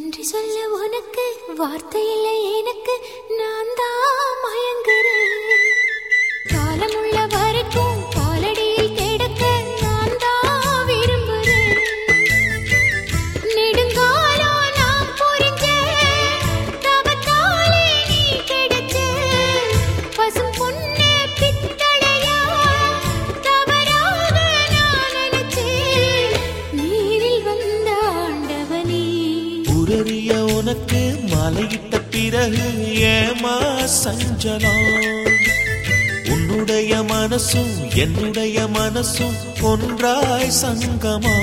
நன்றி சொல்ல உனக்கு வார்த்தை இல்லை எனக்கு நான் தான் தெரிய உனக்கு மலையிட்ட பிறகு ஏமா சஞ்சலம் உன்னுடைய மனசும் என்னுடைய மனசும் ஒன்றாய் சங்கமா?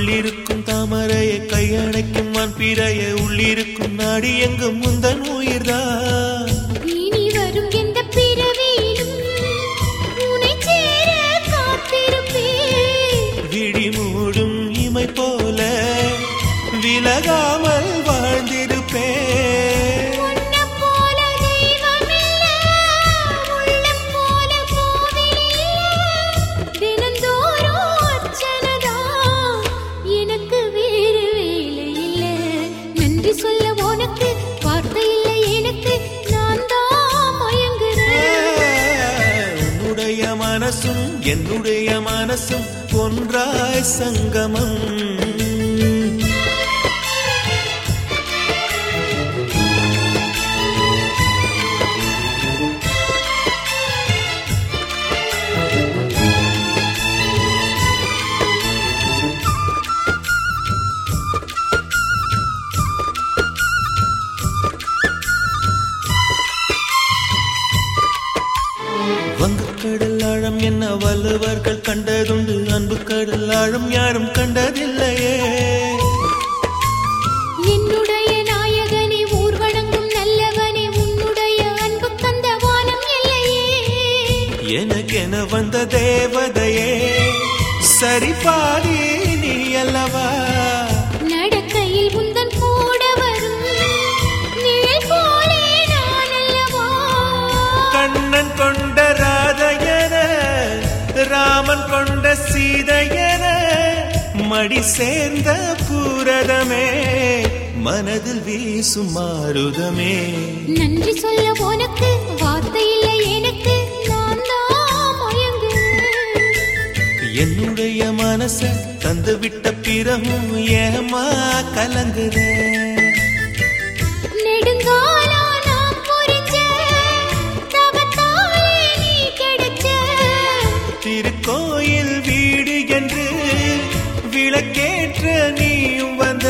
கள்ளிருக்கும் தாமரையை கையணைக்கும் வான் பிறைய உள்ளிருக்கும் நாடி எங்கும் முந்தன் உயிர்தான். இனி வரும் எந்த பிறவியிலும் விழி மூடும் இமை போல விலகாமல் மனசும் என்னுடைய மனசும் ஒன்றாய் சங்கமம். வங்கக்கடல் ஆழம் என்ன வள்ளுவர்கள் கண்டதுண்டு. அன்பு கடல் ஆழம் யாரும் கண்டதில்லையே. என்னுடைய நாயகனே ஊர்வணங்கும் நல்லவனே உன்னுடைய அன்பு தந்த வானம் இல்லையே. எனக்கென வந்த தேவதையே சரி மடி சேர்ந்த பூரதமே மனதில் வீசும் மாருதமே. நன்றி சொல்ல உனக்கு வார்த்தை இல்லை எனக்கு என்னுடைய மனச தந்து விட்ட பிறகும் ஏமா கலங்குதே. நெடுங்காலம் திருக்கோயில் வீடு விளக்கேற்ற நீயும் வந்த